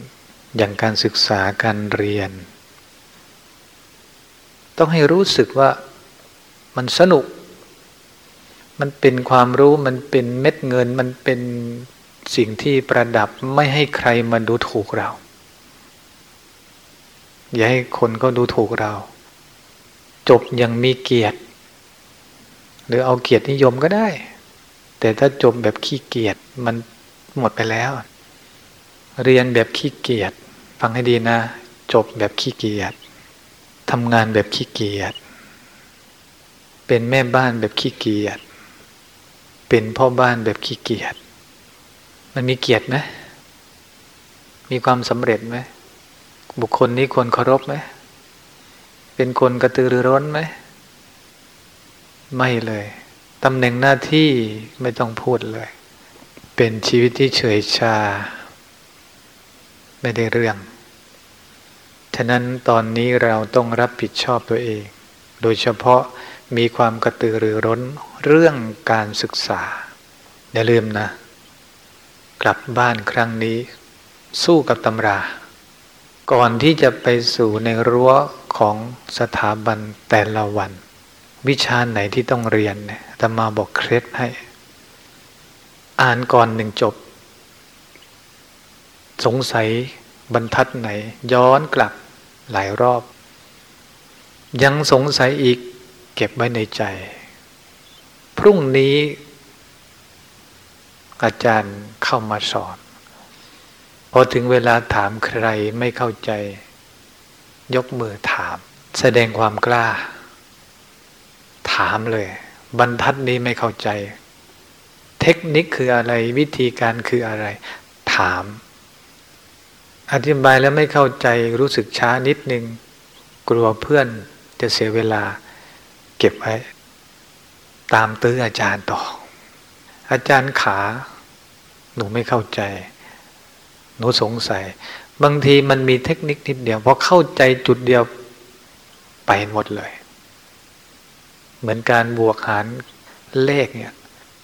อย่างการศึกษาการเรียน ต้องให้รู้สึกว่ามันสนุก มันเป็นความรู้มันเป็นเม็ดเงินมันเป็นสิ่งที่ประดับไม่ให้ใครมาดูถูกเรา อย่าให้คนก็ดูถูกเรา จบอย่างมีเกียรติ หรือเอาเกียรตินิยมก็ได้ แต่ถ้าจบแบบขี้เกียจมันหมดไปแล้ว เรียนแบบขี้เกียจฟังให้ดีนะ จบแบบขี้เกียจทำงานแบบขี้เกียจเป็นแม่บ้านแบบขี้เกียจเป็นพ่อบ้านแบบขี้เกียจมันมีเกียรติไหมมีความสำเร็จไหมบุคคลนี้ควรเคารพไหมเป็นคนกระตือรือร้นไหม ไม่เลย ตำแหน่งหน้าที่ไม่ต้องพูดเลย เป็นชีวิตที่เฉยชา ไม่ได้เรื่อง ฉะนั้นตอนนี้เราต้องรับผิดชอบตัวเอง โดยเฉพาะมีความกระตือรือร้นเรื่องการศึกษา อย่าลืมนะ กลับบ้านครั้งนี้ สู้กับตำรา ก่อนที่จะไปสู่ในรั้วของสถาบันแต่ละวัน วิชาไหนที่ต้องเรียนเนี่ยตมาบอกเคล็ดให้ อ่านก่อนหนึ่งจบ สงสัยบรรทัดไหน ย้อนกลับหลายรอบ ยังสงสัยอีกเก็บไว้ในใจ พรุ่งนี้ อาจารย์เข้ามาสอน พอถึงเวลาถามใครไม่เข้าใจ ยกมือถาม แสดงความกล้าามเลย บรรทัดนี้ไม่เข้าใจ เทคนิคคืออะไรวิธีการคืออะไร ถาม อธิบายแล้วไม่เข้าใจรู้สึกช้านิดนึง กลัวเพื่อนจะเสียเวลา เก็บไว้ ตามตื้ออาจารย์ต่อ อาจารย์ขา หนูไม่เข้าใจ หนูสงสัย บางทีมันมีเทคนิคนิดเดียวพอเข้าใจจุดเดียวไปหมดเลย เหมือนการบวกหารเลขเนี่ย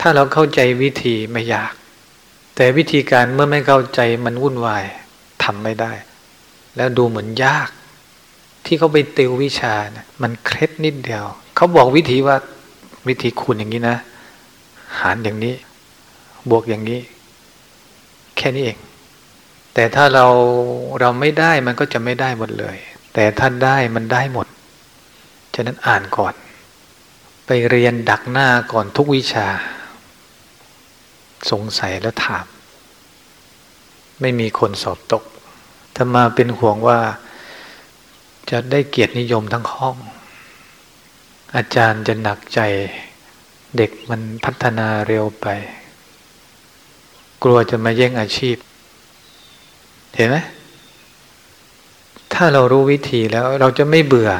ถ้าเราเข้าใจวิธีไม่ยาก แต่วิธีการเมื่อไม่เข้าใจมันวุ่นวายทำไม่ได้ แล้วดูเหมือนยาก ที่เขาไปติววิชานะมันเคล็ดนิดเดียว เขาบอกวิธีว่าวิธีคูณอย่างนี้นะ หารอย่างนี้ บวกอย่างนี้ แค่นี้เอง แต่ถ้าเราเราไม่ได้มันก็จะไม่ได้หมดเลย แต่ถ้าได้มันได้หมด ฉะนั้นอ่านก่อน ไปเรียนดักหน้าก่อนทุกวิชา สงสัยแล้วถาม ไม่มีคนสอบตกถ้ามาเป็นห่วงว่า จะได้เกียรตินิยมทั้งห้อง อาจารย์จะหนักใจเด็กมันพัฒนาเร็วไป กลัวจะมาแย่งอาชีพ เห็นไหมถ้าเรารู้วิธีแล้วเราจะไม่เบื่อ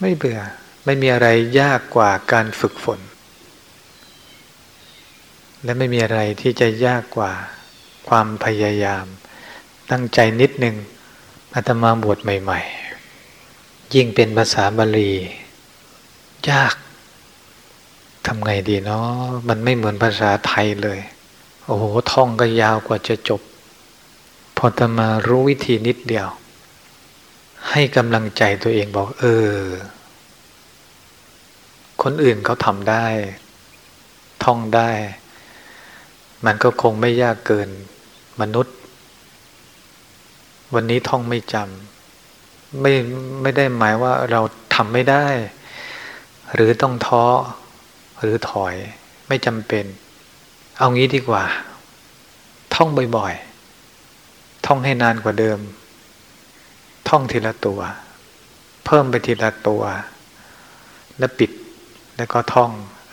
ไม่เบื่อ ไม่มีอะไรยากกว่าการฝึกฝน และไม่มีอะไรที่จะยากกว่าความพยายาม ตั้งใจนิดหนึ่งอาตมาบวชใหม่ ๆ ยิ่งเป็นภาษาบาลียากทำไงดีเนาะมันไม่เหมือนภาษาไทยเลย โอ้โหท่องก็ยาวกว่าจะจบ พอจะมารู้วิธีนิดเดียว ให้กำลังใจตัวเองบอก เออ คนอื่นเขาทำได้ ท่องได้ มันก็คงไม่ยากเกินมนุษย์ วันนี้ท่องไม่จำไม่ไม่ได้หมายว่าเราทำไม่ได้ หรือต้องท้อหรือถอยไม่จำเป็น เอางี้ดีกว่า ท่องบ่อยๆ ท่องให้นานกว่าเดิม ท่องทีละตัว เพิ่มไปทีละตัว แล้วปิดแล้วก็ท่อง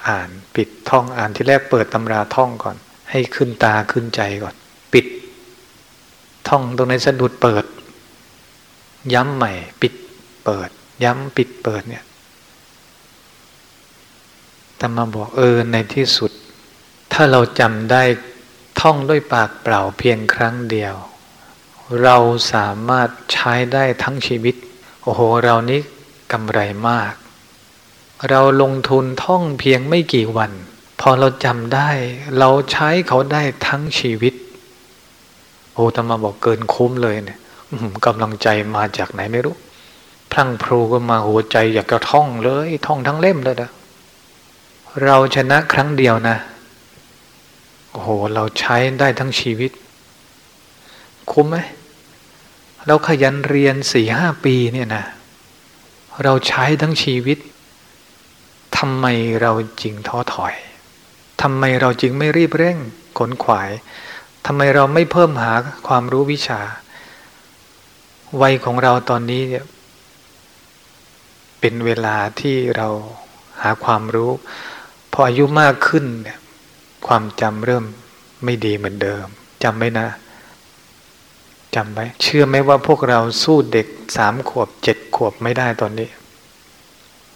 อ่านปิดท่องอ่านที่แรกเปิดตำราท่องก่อน ให้ขึ้นตาขึ้นใจก่อน ปิด ท่องตรงในสะดุดเปิด ย้ำใหม่ ปิดเปิด ย้ำปิดเปิดเนี่ยธรรมาบอกเออในที่สุด ถ้าเราจำได้ท่องด้วยปากเปล่าเพียงครั้งเดียว เราสามารถใช้ได้ทั้งชีวิต โอ้โห เรานี้กำไรมาก เราลงทุนท่องเพียงไม่กี่วัน พอเราจำได้ เราใช้เขาได้ทั้งชีวิต โอ้ธรรมาบอกเกินคุ้มเลยเนี่ยกำลังใจมาจากไหนไม่รู้ พลังพรูก็มาหัวใจอยากจะท่องเลย ท่องทั้งเล่มเลยนะเราชนะครั้งเดียวนะ โอ้โห เราใช้ได้ทั้งชีวิต คุ้มไหมเราขยันเรียนสี่ห้าปีเนี่ยนะ เราใช้ทั้งชีวิตทำไมเราจริงท้อถอยทำไมเราจึงไม่รีบเร่งขนขวายทำไมเราไม่เพิ่มหาความรู้วิชา วัยของเราตอนนี้เนี่ยเป็นเวลาที่เราหาความรู้ พออายุมากขึ้นเนี่ยความจำเริ่มไม่ดีเหมือนเดิมจำไหมนะ จำไหมเชื่อไหมว่าพวกเราสู้เด็กสามขวบเจ็ดขวบไม่ได้ตอนนี้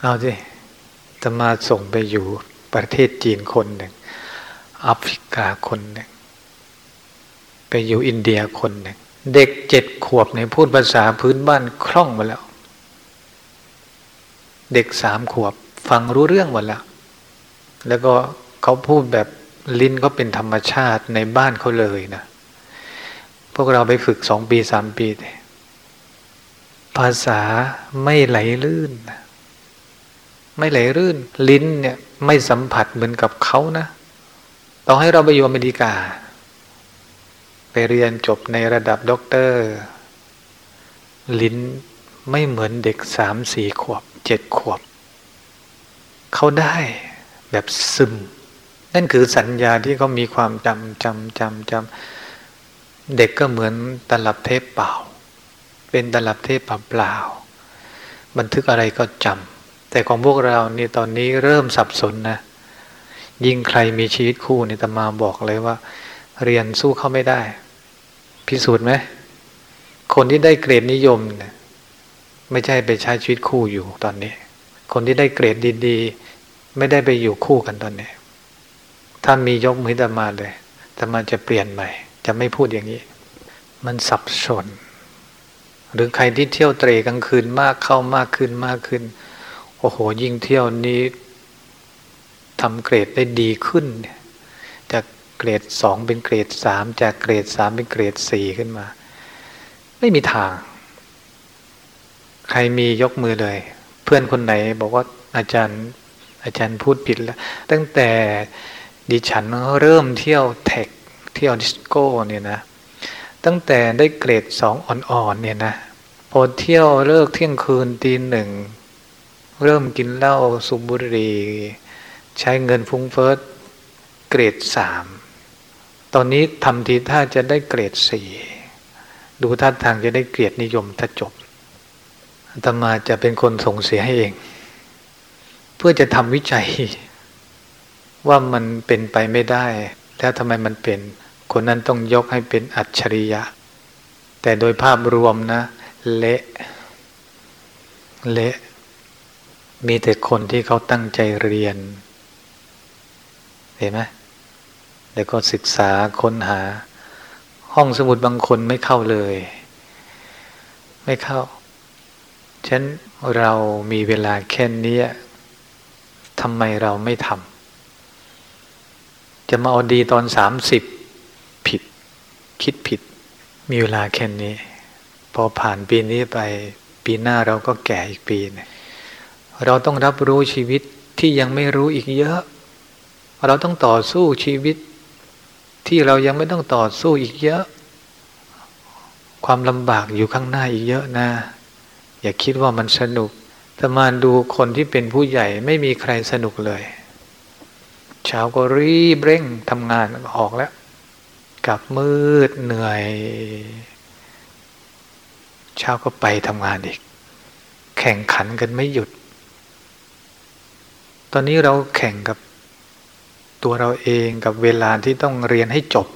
เอาสิจะมาส่งไปอยู่ประเทศจีนคนหนึ่งแอฟริกาคนหนึ่งไปอยู่อินเดียคนหนึ่งเด็กเจ็ดขวบเนี่ยพูดภาษาพื้นบ้านคล่องมาแล้ว เด็กสามขวบฟังรู้เรื่องหมดแล้วแล้วก็เขาพูดแบบลิ้นเขาเป็นธรรมชาติในบ้านเขาเลยนะ พวกเราไปฝึกสองปีสามปีภาษาไม่ไหลลื่น ไม่ไหลลื่น ลิ้นเนี่ยไม่สัมผัสเหมือนกับเขานะต้องให้เราไปอยู่อเมริกา ไปเรียนจบในระดับด็อกเตอร์ ลิ้นไม่เหมือนเด็กสามสี่ขวบเจ็ดขวบ เขาได้แบบซึม นั่นคือสัญญาที่เขามีความจำจำจำจำ เด็กก็เหมือนตลับเทปเปล่า เป็นตลับเทปเปล่า บันทึกอะไรก็จำแต่ของพวกเรานี่ตอนนี้เริ่มสับสนนะ ยิ่งใครมีชีวิตคู่นี่ตมาบอกเลยว่า เรียนสู้เขาไม่ได้ พิสูจน์ไหมคนที่ได้เกรดนิยมเนี่ยไม่ใช่ไปใช้ชีวิตคู่อยู่ตอนนี้ คนที่ได้เกรดดีๆ ไม่ได้ไปอยู่คู่กันตอนนี้ ถ้ามียกมือตมาเลยตมาจะเปลี่ยนใหม่ จะไม่พูดอย่างนี้ มันสับสน หรือใครที่เที่ยวเตรกลางคืนมากเข้ามากขึ้นมากขึ้น โอ้โห ยิ่งเที่ยวนี้ทำเกรดได้ดีขึ้น จากเกรดสองเป็นเกรดสามจากเกรดสามเป็นเกรดสี่ขึ้นมา ไม่มีทาง ใครมียกมือเลย เพื่อนคนไหนบอกว่าอาจารย์อาจารย์พูดผิดแล้ว ตั้งแต่ดิฉันเริ่มเที่ยวเธค เที่ยวดิสโก้เนี่ยนะ ตั้งแต่ได้เกรดสองอ่อนๆเนี่ยนะพอเที่ยวเลิกเที่ยงคืนตีหนึ่ง เริ่มกินเหล้าสุบุรีใช้เงินฟุ้งเฟ้อเกรดสามตอนนี้ทำทีถ้าจะได้เกรดสี่ดูท่าทางจะได้เกรดนิยมถ้าจบอาตมาจะเป็นคนส่งเสียให้เอง เพื่อจะทำวิจัย ว่ามันเป็นไปไม่ได้ แล้วทำไมมันเป็น คนนั้นต้องยกให้เป็นอัจฉริยะ แต่โดยภาพรวมนะ เละเละมีแต่คนที่เขาตั้งใจเรียน เห็นไหมแล้วก็ศึกษาค้นหา ห้องสมุดบางคนไม่เข้าเลย ไม่เข้าฉันเรามีเวลาแค่นี้ทำไมเราไม่ทำจะมาเอาดีตอนสามสิบ คิดผิด มีเวลาแค่นี้ พอผ่านปีนี้ไปปีหน้าเราก็แก่อีกปีนี่ยเราต้องรับรู้ชีวิตที่ยังไม่รู้อีกเยอะ เราต้องต่อสู้ชีวิต ที่เรายังไม่ต้องต่อสู้อีกเยอะ ความลำบากอยู่ข้างหน้าอีกเยอะนะ อย่าคิดว่ามันสนุกแต่มาดูคนที่เป็นผู้ใหญ่ไม่มีใครสนุกเลย เช้าก็รีบเร่งทำงานออกแล้ว กลับมืดเหนื่อย เช้าก็ไปทำงานอีก แข่งขันกันไม่หยุด ตอนนี้เราแข่งกับตัวเราเองกับเวลาที่ต้องเรียนให้จบ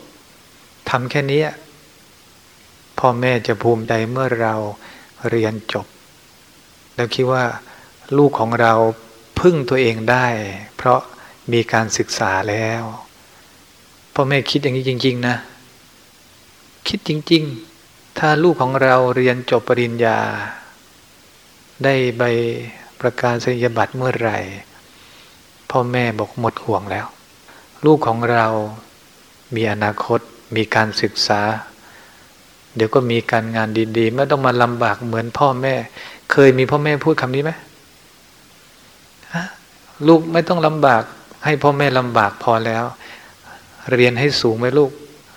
ทำแค่นี้พ่อแม่จะภูมิใจเมื่อเราเรียนจบ แล้วคิดว่าลูกของเราพึ่งตัวเองได้ เพราะมีการศึกษาแล้ว พ่อแม่คิดอย่างนี้จริง ๆ นะ คิดจริง ๆ ถ้าลูกของเราเรียนจบปริญญา ได้ใบประกาศนียบัตรเมื่อไหร่ พ่อแม่บอกหมดห่วงแล้ว ลูกของเรามีอนาคตมีการศึกษา เดี๋ยวก็มีการงานดีๆ ไม่ต้องมาลำบากเหมือนพ่อแม่ เคยมีพ่อแม่พูดคำนี้ไหมลูกไม่ต้องลำบาก ให้พ่อแม่ลำบากพอแล้ว เรียนให้สูงไว้ลูก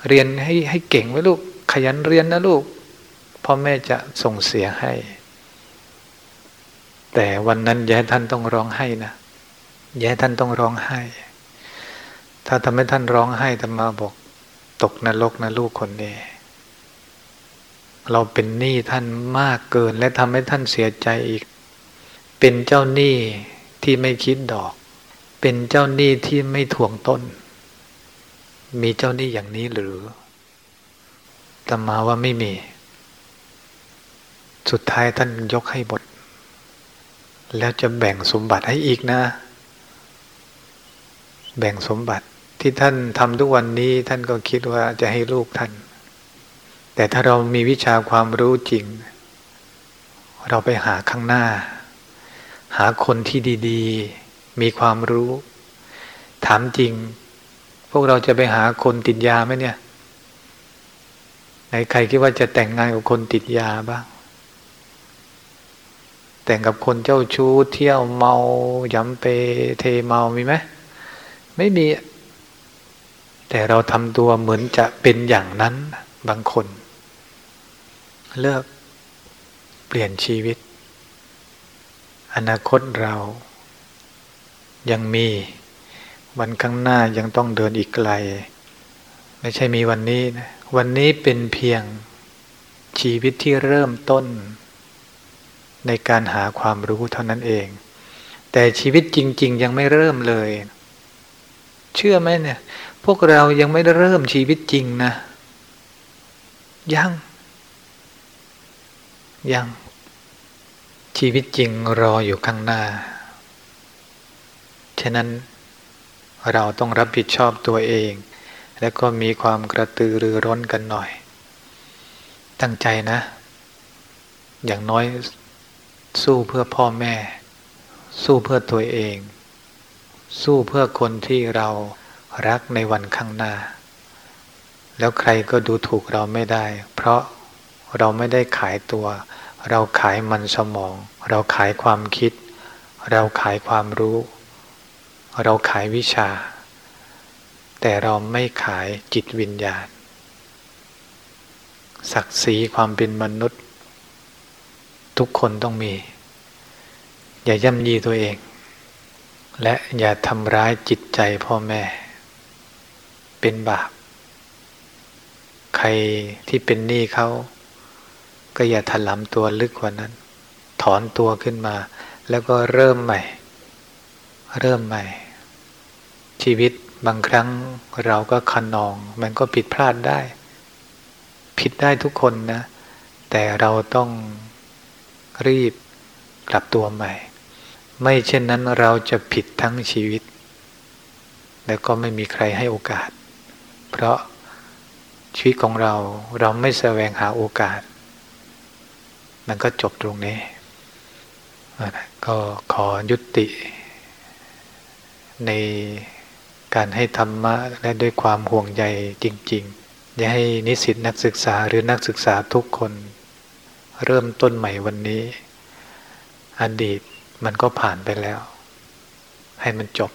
เรียนให้ให้เก่งไว้ลูก ขยันเรียนนะลูกพ่อแม่จะส่งเสียให้ แต่วันนั้นยาให้ท่านต้องร้องไห้นะยาให้ท่านต้องร้องไห้ ถ้าทำให้ท่านร้องไห้ธรรมาบอก ตกนรกนะลูกคนนี้เราเป็นหนี้ท่านมากเกิน และทำให้ท่านเสียใจอีก เป็นเจ้าหนี้ที่ไม่คิดดอก เป็นเจ้าหนี้ที่ไม่ทวงต้น มีเจ้าหนี้อย่างนี้หรือตมาว่าไม่มี สุดท้ายท่านยกให้หมด แล้วจะแบ่งสมบัติให้อีกนะ แบ่งสมบัติที่ท่านทำทุกวันนี้ท่านก็คิดว่าจะให้ลูกท่าน แต่ถ้าเรามีวิชาความรู้จริง เราไปหาข้างหน้า หาคนที่ดี ๆ มีความรู้ ถามจริง พวกเราจะไปหาคนติดยาไหมเนี่ยไหนใครคิดว่าจะแต่งงานกับคนติดยาบ้าง แต่งกับคนเจ้าชู้เที่ยวเมายำเปเทเมามีไหมไม่มี แต่เราทำตัวเหมือนจะเป็นอย่างนั้นบางคน เลิกเปลี่ยนชีวิต อนาคตเรายังมี วันข้างหน้ายังต้องเดินอีกไกล ไม่ใช่มีวันนี้นะวันนี้เป็นเพียงชีวิตที่เริ่มต้น ในการหาความรู้เท่านั้นเอง แต่ชีวิตจริง ๆ ยังไม่เริ่มเลย เชื่อไหมเนี่ย พวกเรายังไม่ได้เริ่มชีวิตจริงนะ ยัง ยัง ชีวิตจริงรออยู่ข้างหน้า ฉะนั้น เราต้องรับผิดชอบตัวเอง และก็มีความกระตือรือร้นกันหน่อย ตั้งใจนะ อย่างน้อยสู้เพื่อพ่อแม่ สู้เพื่อตัวเอง สู้เพื่อคนที่เรารักในวันข้างหน้า แล้วใครก็ดูถูกเราไม่ได้ เพราะเราไม่ได้ขายตัว เราขายมันสมอง เราขายความคิด เราขายความรู้ เราขายวิชา แต่เราไม่ขายจิตวิญญาณ ศักดิ์ศรีความเป็นมนุษย์ ทุกคนต้องมี อย่าย่ำยีตัวเอง และอย่าทำร้ายจิตใจพ่อแม่ เป็นบาป ใครที่เป็นหนี้เขาก็อย่าถลำตัวลึกกว่านั้น ถอนตัวขึ้นมา แล้วก็เริ่มใหม่ เริ่มใหม่ ชีวิตบางครั้งเราก็ขนอง มันก็ผิดพลาดได้ ผิดได้ทุกคนนะ แต่เราต้องรีบกลับตัวใหม่ ไม่เช่นนั้นเราจะผิดทั้งชีวิต แล้วก็ไม่มีใครให้โอกาส เพราะชีวิตของเราเราไม่แสวงหาโอกาส มันก็จบตรงนี้ก็ขอยุติใน การให้ธรรมะและด้วยความห่วงใยจริงๆ อย่าให้นิสิตนักศึกษาหรือนักศึกษาทุกคน เริ่มต้นใหม่วันนี้ อดีตมันก็ผ่านไปแล้ว ให้มันจบ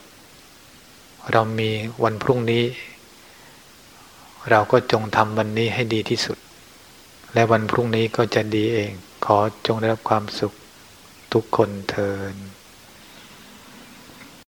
เรามีวันพรุ่งนี้ เราก็จงทำวันนี้ให้ดีที่สุด และวันพรุ่งนี้ก็จะดีเอง ขอจงได้รับความสุขทุกคนเทิน